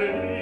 Amen.